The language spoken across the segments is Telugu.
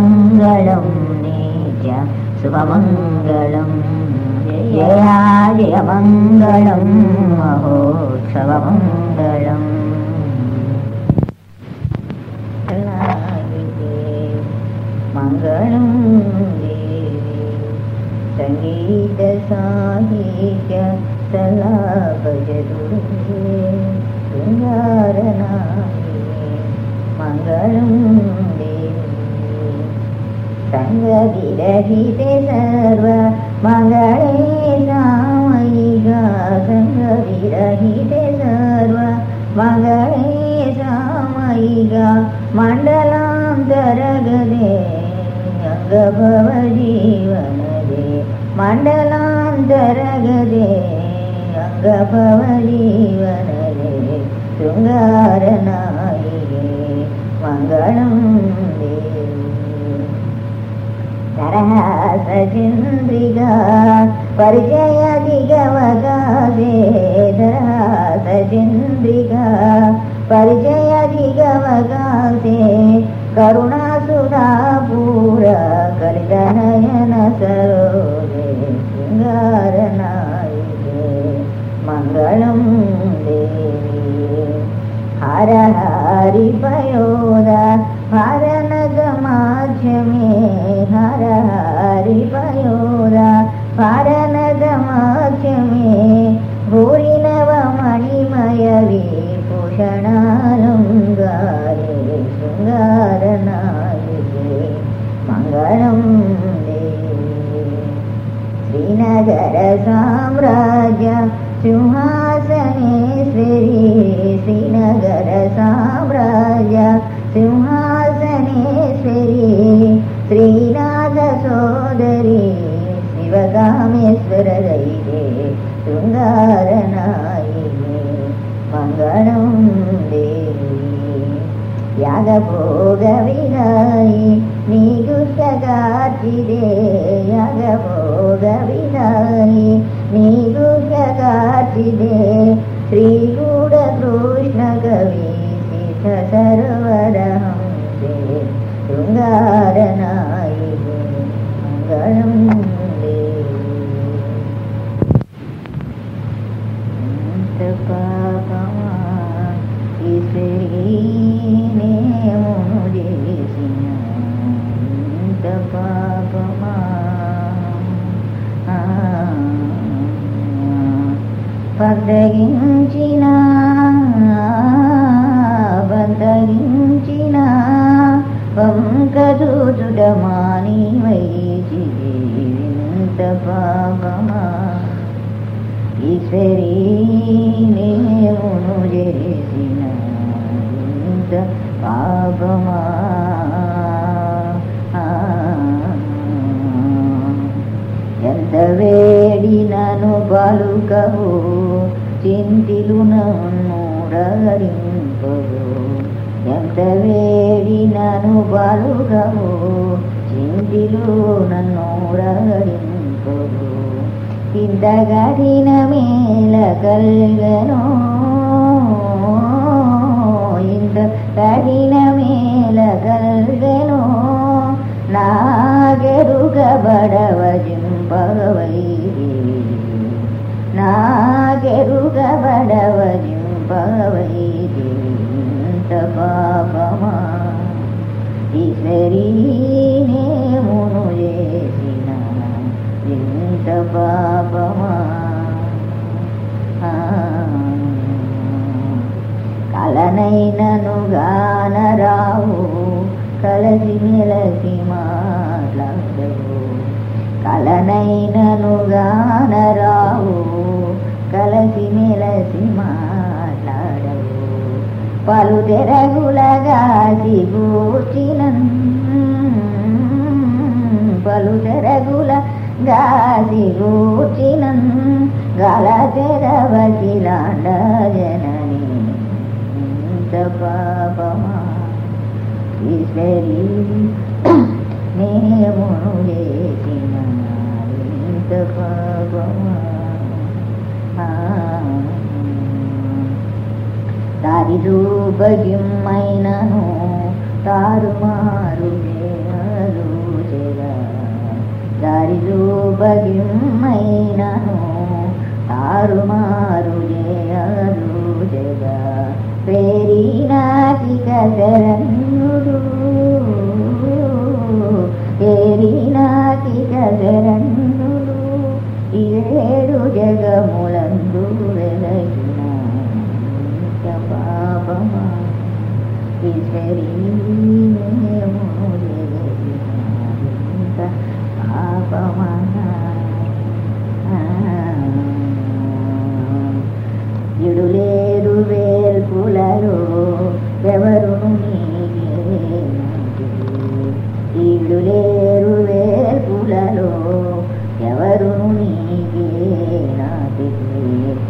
मङ्गलं नीचुभमङ्गलं शुभमङ्गलं। अहोत्सवमङ्गलम् कला वि मङ्गलं गे सङ्गीतसाहित्य सला भजतुङ्गारना मङ्गलम् సంగ విరహితే సర్వ మంగళే సామయిగా సంగ విరహితే సర్వ మంగళే సామయిగా మండలాంతరగదే అంగభవ జీవనదే మండలాంతరగదే అంగభవ జీవనదే శృంగారనాయిగే మంగళం దేవి సరహాసచంద్రిగా పరిచయ దిగవగా సరహాసచంద్రిగా పరిచయ దిగవగా కరుణాసుధాపూర కలితనయన సరోజే శృంగారనాయికే మంగళం దేవి. హర హరి పయోద హరనగమాధ్యమే मे हरपयो पारणदमाक्ष मे भूरि नव मणिमयविपूषणालङ्गारे मङ्गलं श्रीनगरसाम्राज्य सिंहासनेश्वरी श्रीनगरसाम्राज्य सिंहासने శ్రీనాథ సోదరి శివకామేశ్వర దైవే శృంగారనాయినే మంగళం దేవి. యాగభోగ వినాయి నీకు సగార్చిదే యాగభోగ వినాయి నీకు సగార్చిదే శ్రీగూఢ కృష్ణ కవి సిద్ధ సర్వరహం శృంగారనాయి మంగళం పాపమా ఈశ్వరీనేమును చేసిన ఇంత పాపమా. బద్దగించిన వంకదూతుడ వైచి ఇంత పాపమా ఈశ్వరీ నేమును చేసిన ఇంత పాపమా? ఎంత వేడినను పలుకవు చింతిలు నన్ను రగరింపవు ఎంత వేడినను పలుకవు చింతిలు నన్ను రగరింపవు ఇంత కఠిన మేల కల్గను ఇంత కఠిన మేల కల్గను నాగెరుగబడవజింపవై నాగెరుగబడవజింపవై దేవి ఈశ్వరీ చేసిన ఇంత పాపమా కలనైనను గానరావు కలసి మెలసి మాట్లాడవు కలనైనను గానరావు కలసి మెలసి మా పలు తెరగులగాసి గూర్చిన పలు తెరగుల గాసి గూర్చిన గల తెరవసిలాండ జనని ఇంత పాపమా ఈశ్వరి నేమును చేసిన ఇంత పాపమా. దారిదూబగిమ్మైనను తారుమారు దారిదూబగిమ్మైనను తారుమారు జయరుజగా ప్రేరీనాకి కదరన్యుడు ప్రేరీనాకి కదరన్యుడు ఏడు జగములను పాపమా ఈశ్వరీ నేము ఇంత పాపమా వేల్పులలో ఎవరును ఇడులేరు వేల్పులలో ఎవరును నీకే నాటికి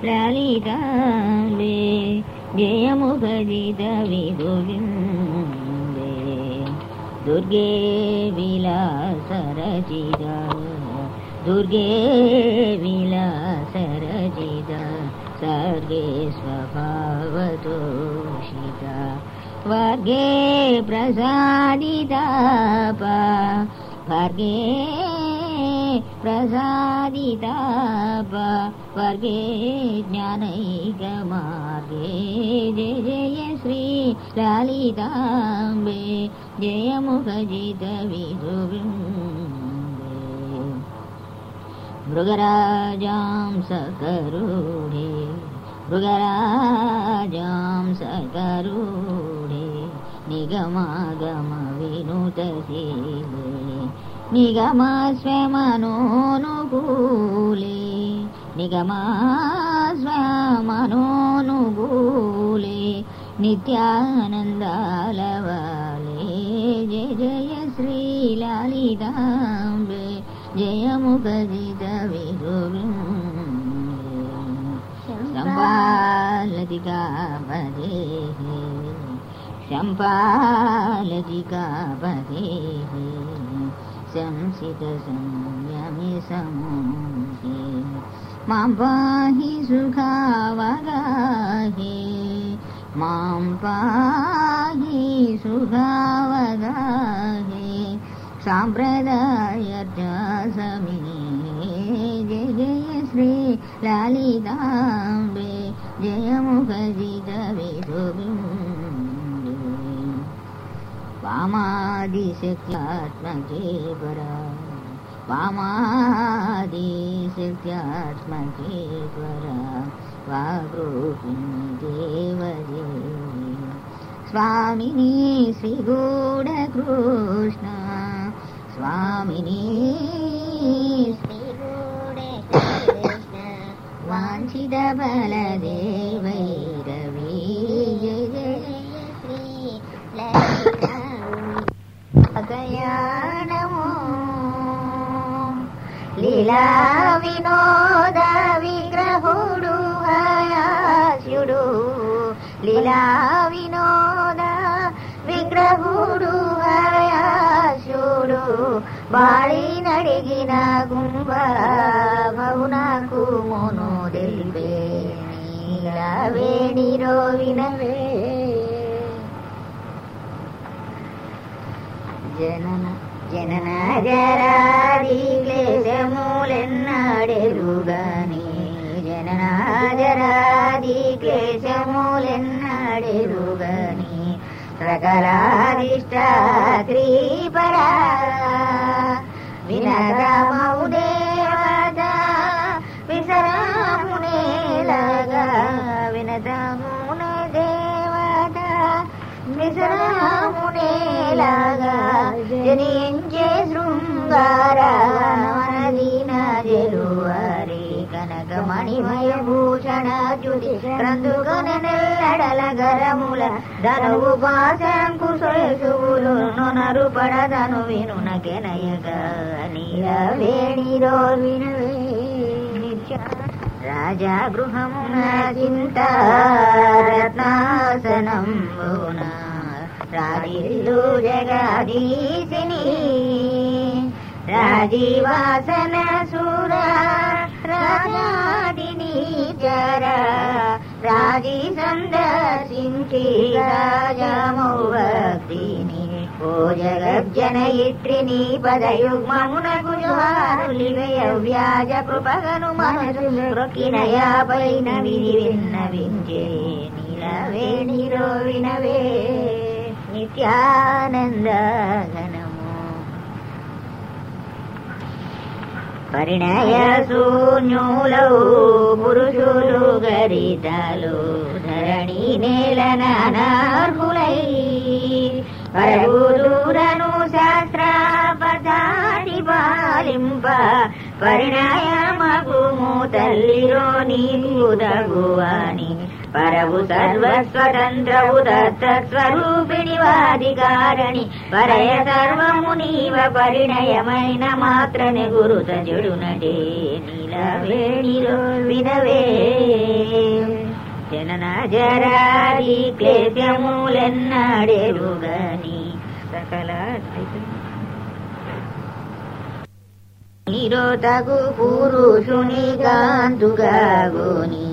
प्रलिका ले जेयमुपजित दुर्गे विलासरचिता दुर्गे विलास सर्गे स्वर्गे वर्गे प्रसादिता वर्गे प्रसादिता वर्गे ज्ञानैकमार्गे। जय जय श्री ललिताम्बे। जय मुखजित विधुवृन्दे मृगराजां सकरूढे मृगराजां सकरूढे निगमागमविनुतशीले। निगमस्वमनोनुकूले निगमा नित्यानन्दालवाले। जय जय श्रीलालिताम्बे। जयमुपजितविभुव शम्पालिका भदे शम्पालिका भदे संस्कृतसंयमि समु मां पाहि सुखावगहे। मां पाहि सुखावगहे। साम्प्रदायज समिनी जय जय श्री लालिताम्बे। जयमुखजि तवि परा। वामादिशि वा गृहिणी देवदेवी स्वामिनी श्रीगूढकृष्णा स्वामिनी श्रीगूढकृष्ण वाञ्छितबलदेव వినోద విగ్రహుడు హయాస్యుడు లీలా వినోద విగ్రహుడు హయాస్యుడు బాళి నడిగిన గుంబ భవునకు మోనో తెలిపే నీలవేణిరో వినవే జనన జనన జరాది క్లేశములెన్నాడెరుగని జననాజరాది జరాది సకలాదిష్ట క్రీపరా వినగమౌ దేవత విసరామునేలగా? వినదమున దేవత విసరామునేలగా? జనించే శృంగారా మనదీన జలువరే మణిమయ భూషణ జ్యుతి క్రందుకొని నెల్లడల గరముల ధనువు పాశంకుశువులు నొనరు పడదను వినునకెనయగా నీల వేణిరో వినవే నిత్య రాజా గృహమున చింత రత్నాసనంబున రాజిల్లు జగదీశిని రాజీవాసన సూర రాజాదిని చర రాజీ సందర్శించి రాజమౌభక్తిని ఓ జగజ్జనయిత్రిని పదయుగ్మమునకు వ్యాజ కృపగను మనసు ప్రొకినయాపైన విధి విన్నవించే నిరో వినవే నిత్యానంద ఘనము పరిణయ శూన్యులౌ పురుషులు గరితలు ధరణి నేల నానార్హులై పరగురురను శాస్త్ర పదాడి పాలింప పరిణయమగుము తల్లిలో నీకు దగువాని పరవు సర్వస్వతంత్రవు ఉదత్తస్వరూపిణి వాదికారణి పరయ సర్వము నీవ పరిణయమైన మాత్రనే గురుత జడునటే నీలవేణిలో వినవే జనన జరాది క్లేశములెన్నడెరుగని సకల నిరోతగు పురుషుని కాంతుగాగోని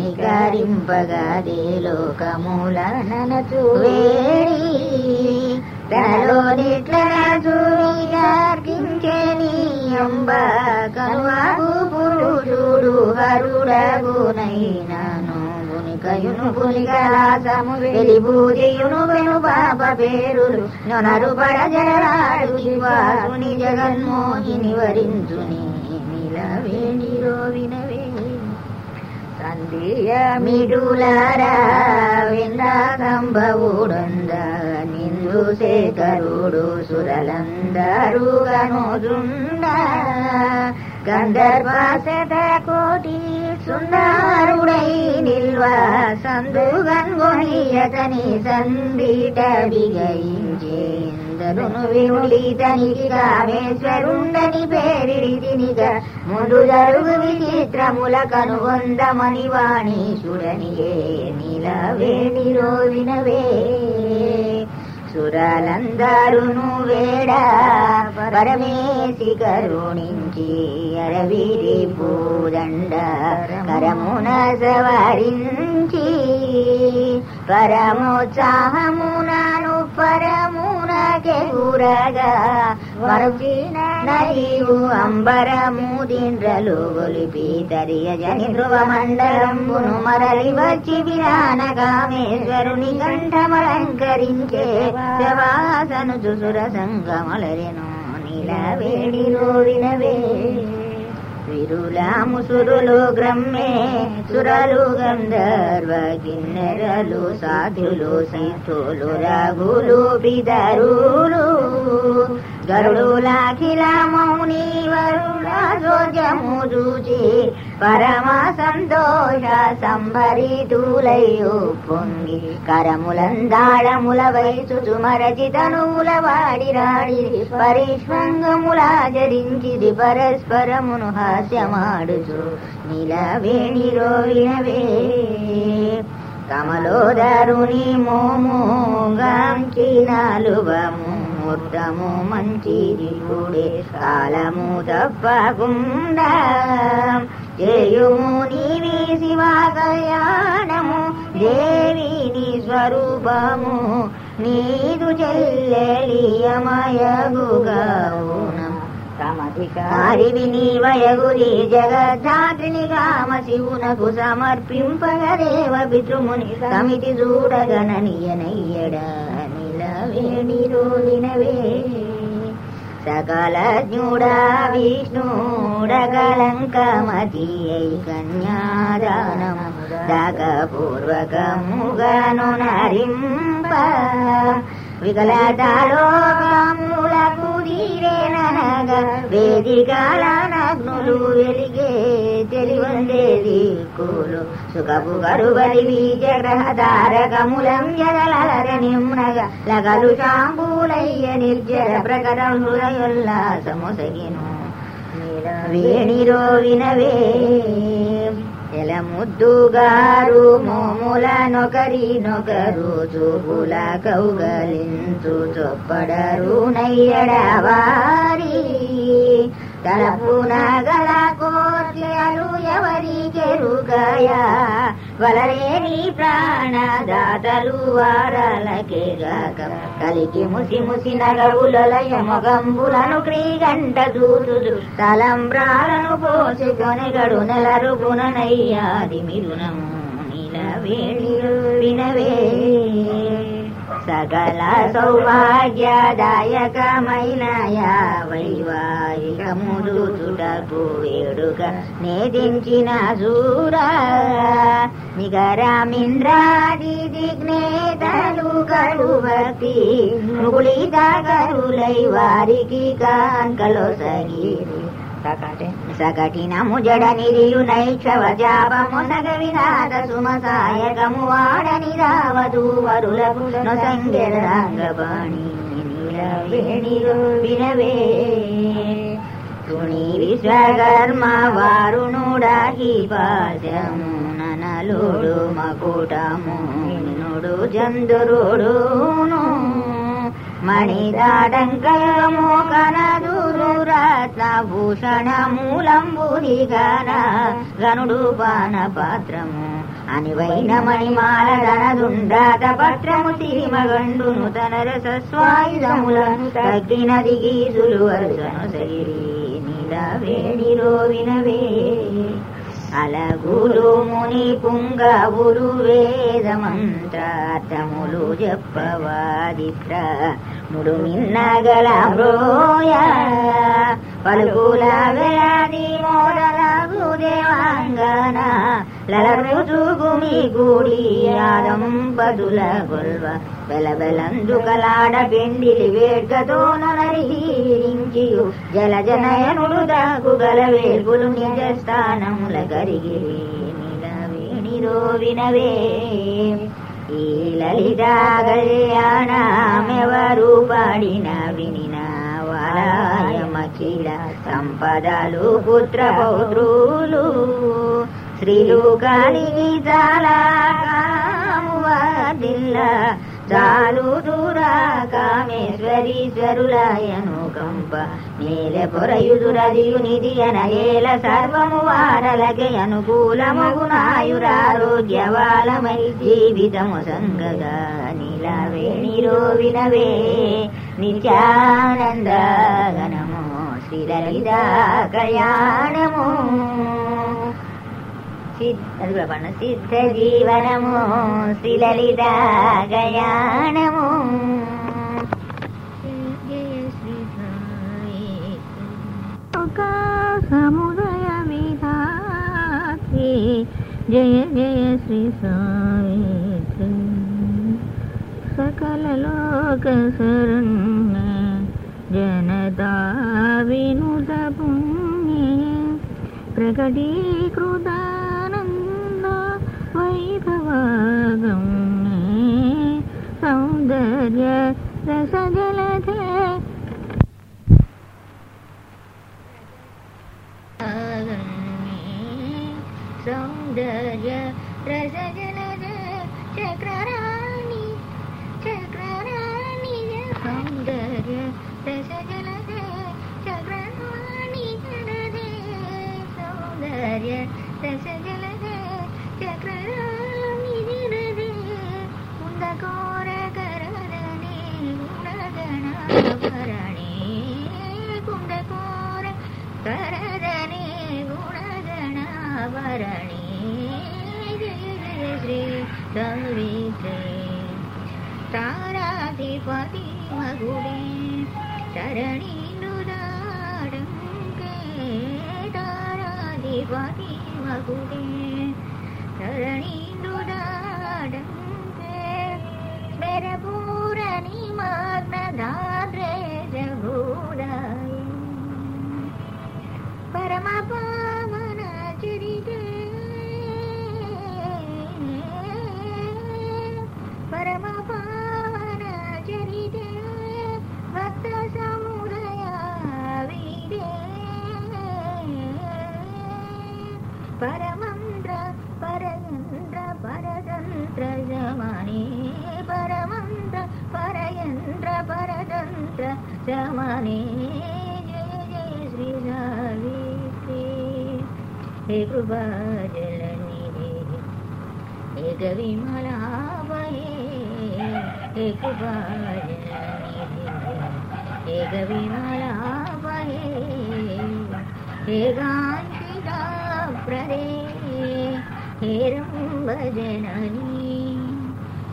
కనికరింపగాదే లోకముల ననచు వేడి. తనలో నిట్లనచునిగార్గించని అంబ కనువాగు పురుషుడు హరుడగునైనాను గునికయును గునికలాసము వెలిబూదియును వెను పాప పేరులు నొనరు పడ జరాడు శివాసుని జగన్మోహిని వరించుని నిలవేణిరో వినవే. సంధియ మిడులారా విందాకంబవుడంద నిందు శేఖరుడు సురలందరూ గనుదుండ గంధర్వాసత కోటి సుందరుడై నిల్వ సందుగన్గొనియతని సందీట బిగయించేందరును విములితనికి రామేశ్వరుండని పేరిడి తినిగా ముందు జరుగు విచిత్రముల కనుగొందమని వాణీశుడనియే నిలవే నిరోవినవే. సురాలందరును వేడ పరమేసి కరుణించి అరవిరి పూదండ కరమున సవరించి పరమోత్సాహమునను పరమునకే కూరగా వరచిన నదియు అంబరముదిండ్రలు గొలిపి తరియ జని ధ్రువ మండలంబును మరలి వచ్చి విరానగామేశ్వరుని కంఠమలంకరించే శవాసను చుసుర సంగమలరెను నీలవేడిలో వినవే విరుల ముసురులు గ్రమ్మే సురలు గంధర్వ కిన్నెరలు సాధులు సిద్ధులు రఘులు బిదరులు గరుడులాఖిల మౌని వరుల జోజము చూచి పరమ సంతోష సంబరి తూలయ్యో పొంగి కరములందాళముల వయసు సుమరచితనుల వాడి రాడి పరిష్వంగములాచరించిది పరస్పరమును హాస్యమాడుచు నిలవేణి రోవినవే కమలోదరుని మోము గాంచినాలువము ముద్దము మంచిది చూడే కాలము తప్పకుండా చేయుము నీవి శివ కళ్యాణము దేవిని స్వరూపము. నీదు చెల్లెలియమయగుగావునం. సమధికారివి నీవయగురి జగద్ధాత్రిని కామ శివునకు సమర్పింపగదేవ పితృముని సమితి చూడగణనీయనయ్యడా నిలవేణిరో సకల జ్ఞుడా విష్ణుడగలంకమతి కన్యాదానము దాక పూర్వకముగాను నరింప వికలతాలోకములకు తీరేననగా వేదికాలన అగ్నులు వెలిగే తెలివందే కూలు సుఖపు గరుబలి బీజగ్రహ తారకములం జగలర నిమ్నగ లగలు శాంబూలయ్య నిర్జర ప్రకరం హృదయోల్లాసముసగిను వేణిరో వినవే ఎల ముద్దుగారు మోముల నొకరి నొకరు చూపుల కౌగలించు చొప్పడరు నయ్యడ తలపునగల తలపున గల కోట్లలు ఎవరి వలరేని ప్రాణదాతలు వారలకే గాక కలికి ముసి ముసి నగవులయ మొగంబులను క్రీగంట దూతుదు తలంబ్రాలను పోసుకొని గడు నెలరు గుణనయ్యాది మిరునము నీల వినవే. సకల సౌభాగ్యదాయకమైన వైవాహికములు చుటకు వేడుక నేదించిన సూర. నిగరామింద్రాది దిగ్నేతలు కడు భక్తి ముగుళిత కరులై వారికి కాంకలో సగిరి సగటిన ముజడ నిరియు నైక్షవ జాపము సగ వినాద సుమసాయకము వాడని రావదు వరులకు నొసంగెరంగబాణి నీల వేణిలో వినవే తుణి విశ్వకర్మ వారుణుడాకి పాశము ననలుడు మకుటము నుడు చంద్రుడును. మణిదాడంకయము కనదురు రత్నభూషణ మూలంబురి గన గనుడు పాన పాత్రము అనివైన మణిమాల ధనదుండాత పత్రము సిరిమగండును తన రసస్వాయుధములను తగ్గిన దిగీసులు వరుసను సగిరి నీల వేణిరో వినవే అలగులు ముని పుంగవులు వేదమంత్రార్థములు చెప్పవాదిత్ర ముడు మిన్నగల బ్రోయ పలుకుల వేది మోడలగు దేవాంగన లలరుజుగుమి గుడి ఆదంపదుల గొల్వ వెలవెలందు బెలబెలందుకలాడ పెండిలి వేడ్గతో నరించియు జల జనయనుడు దాకు గల వేల్పులు నిజ స్థానముల గరిగిరి నిలవేణిరో వినవే ఈ లలిత కళ్యాణమెవరు పాడిన వినిన వాలయమఖిల సంపదలు పుత్ర పౌత్రులు స్త్రీలు కలిగి చాలా కామువదిల్ల చాలు దూరా కామేశ్వరీశ్వరులయను కంప. నేల పొరయుదురదియు నిధి అనయేల సర్వము వారలకే అనుకూలమగునాయురారోగ్యవాలమై జీవితము సంగగా నీల వేణిరో వినవే నిత్యానంద గణము శ్రీలలిత కళ్యాణము. సిద్ధ సిద్ధ జీవనము శ్రీలలిత గయానము సముదయ విధాత్రి జయ జయ శ్రీ సావిత్రి. సకల లోక శరణ్య జనతా వినుత పుణ్య ప్రకటీకృతానంద వైభవాగమ్య. సౌందర్య రసజలధే సౌందర్య రసజలద చక్రరాణి చక్రరాణి సౌందర్య రసజలద చక్రరాణి జలదే సౌందర్య రసజలద చక్రరాణి జలదే కుందకోర కరదనే గుణగణాభరణే కుందకోర కరదనే గుణగణాభరణే ಸವಿತೆ ತಾರಾಧಿಪತಿ ಮಗುಡೆ ತರಣಿ ನುಡಾಡಂಗೆ ತಾರಾಧಿಪತಿ ಮಗುಡೆ ತರಣಿ ನುಡಾಡಂಗೆ ಬೆರಪೂರ ನಿಮಗ್ನದಾದ್ರೆ ಜಗೂಡ ಪರಮಪೂ జమనే జయ జయ శ్రీ సావిత్రి హే కృపా జలనిధి హే కవిమలాభయే హే కృపా హే కవిమలాభయే హే ప్రదే. హే రంభజననీ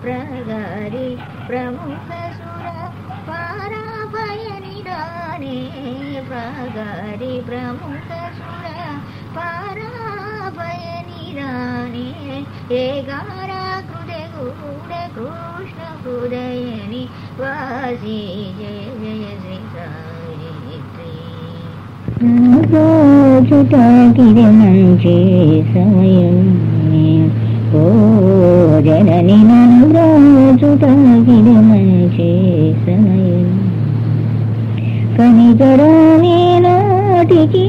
ప్రగారి ప్రముఖ నిదానే ప్రగారి ప్రముఖ సుర పారాభయ నిదానే ఏగారా హృదయ కృష్ణ హృదయని వాసి జయ జయ శ్రీ సావిత్రి. చుటాకిది మంచి సమయం. ఓ జనని నన్ను చుటాకిది మంచి సమయం. కనికరాని నాటికి.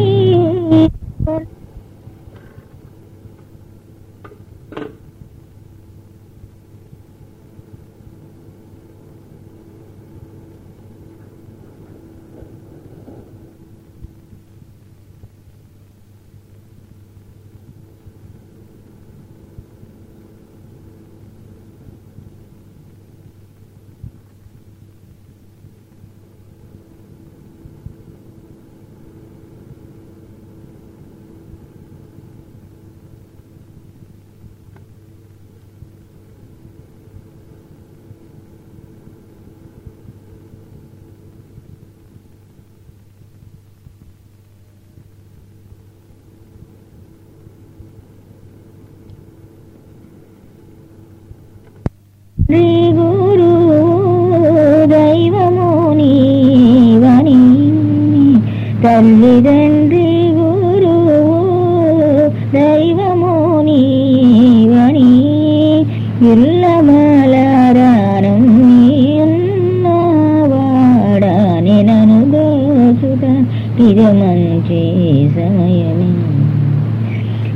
మంచి సమయమే.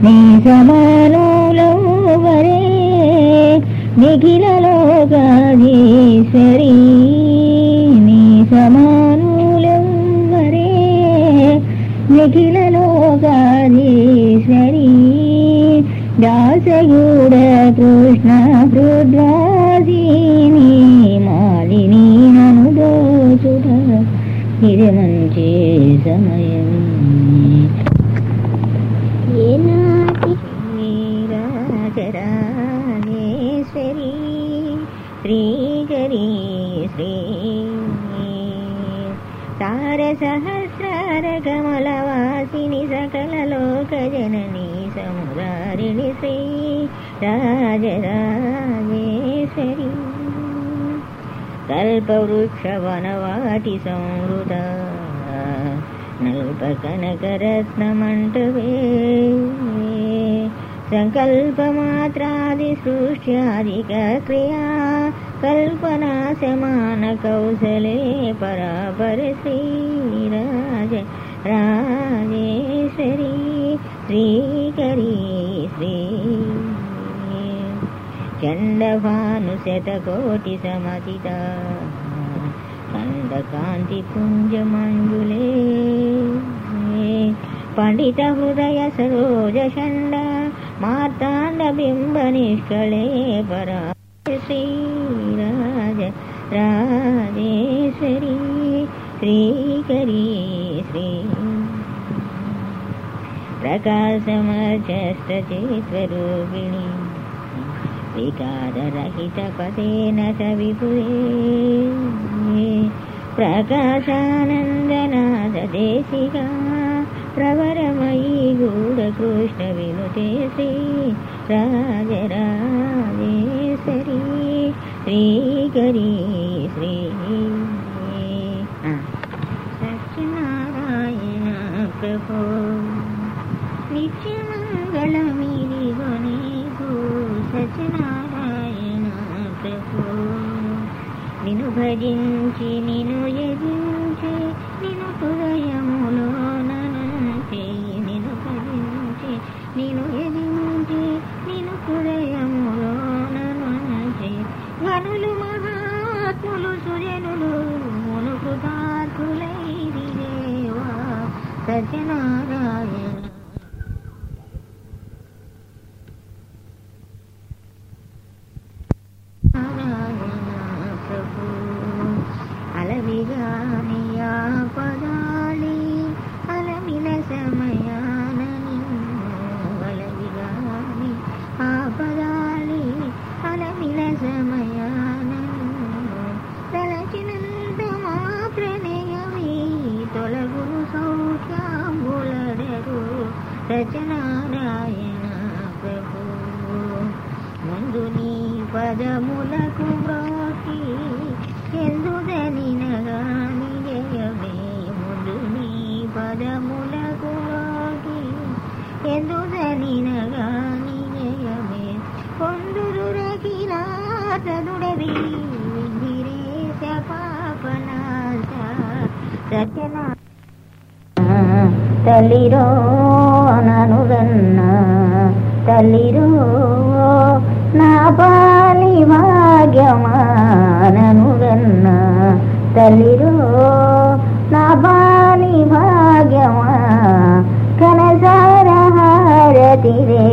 నీ సమయ कल्पवृक्षवति संहृद नल्पकनकरत्नमण्डवे सङ्कल्पमात्रादिसृष्ट्यादिक्रिया कल्पनाशमानकौशले परापरश्रीराज। राजेश्वरी श्रीकरी श्री चण्डभानुशतकोटिसमतिता खण्डकान्तिपुञ्जमञ्जुले पण्डितहृदय सरोज मार्ताण्डबिम्बनिष्कळे परा श्रीराज राजेश्वरी श्रीकरी श्री प्रकाशमचेष्टचेत्वरूपिणी పండిత హృదయ వికారరహిత పదేన విపురే ప్రకాశానందనాద దేశికా ప్రవరమయీ గూఢకృష్ణ వినుతే శ్రీ. రాజరాజేశ్వరి శ్రీకరీ శ్రీ సత్యనారాయణ ప్రభో. భజించి నిన్ను పాలి భాగ్యమానను ననుగన్న తల్లిరో నా పాలి భాగ్యమా కనసార హారతిరే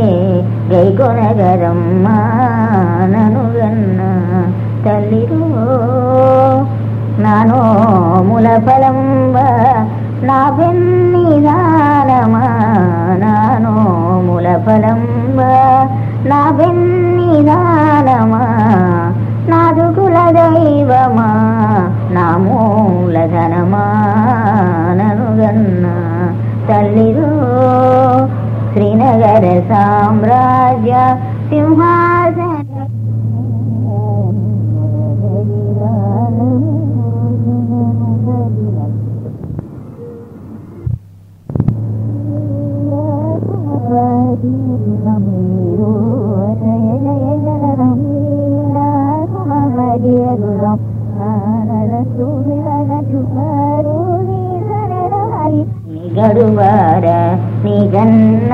గై కొనగరమ్మా ననుగన్న తల్లిరో నానో ముల ఫలంబ నా బెన్నిదానమా నానో ముల ఫలంబ నా బెన్నిదానమా నాదు కుల దైవమా? నా మూలధనమా ననుగన్న తల్లిరో శ్రీనగర సామ్రాజ్య సింహా గడువార నీ గన్న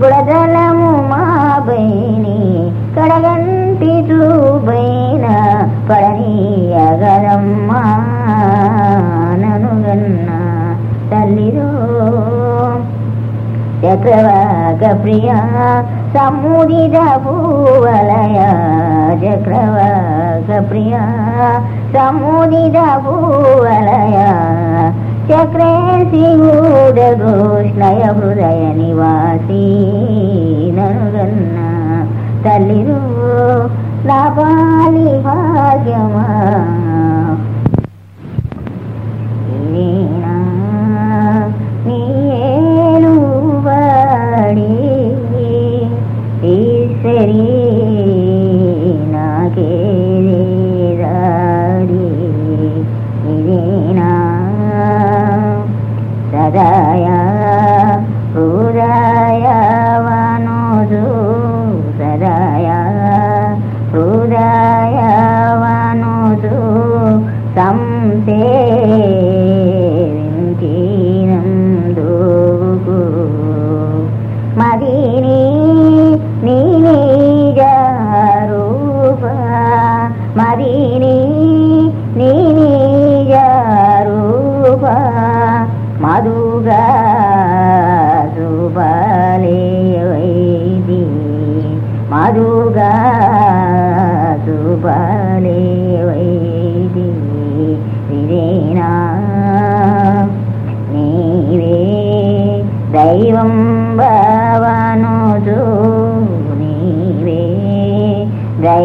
బుడదలము మా బైని కడగంటి చూబైన పడనీయగరమ్మా ననుగన్న తల్లిరో. చక్రవాక ప్రియ సముదిత భూవలయ చక్రవాక ప్రియ సముదిత భూవలయ చక్రేసి గూఢ కృష్ణయ హృదయ నివాసీ ననుగన్న తల్లిరు లాపాలి భాగ్యమా?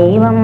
దైవం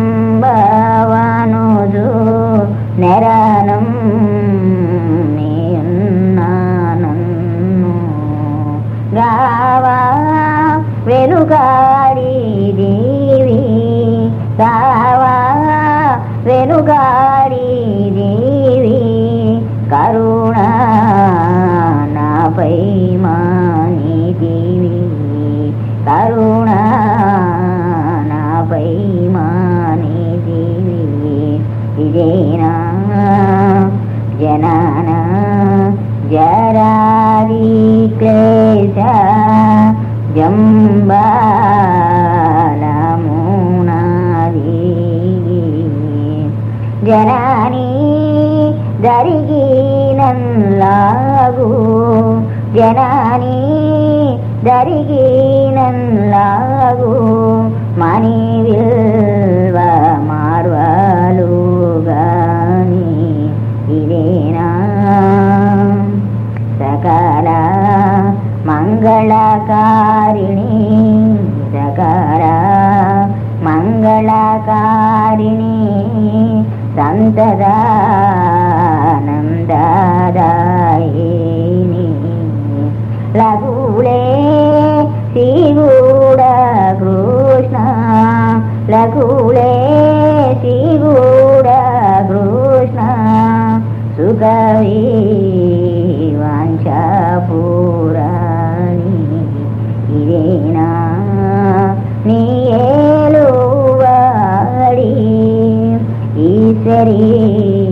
దరిగినల్లాగు మణి విల్వ మార్వలు గాని ఇదేనా సకల మంగళకారిణి సకల మంగళకారిణి సంతదానందదాయిని లఘులే శివుడ కృష్ణ లఘులే శివుడ కృష్ణ. సుఖవీ వాంఛాపురాణి ఇదేనా? నీ ఏలువాడి ఈశ్వరీ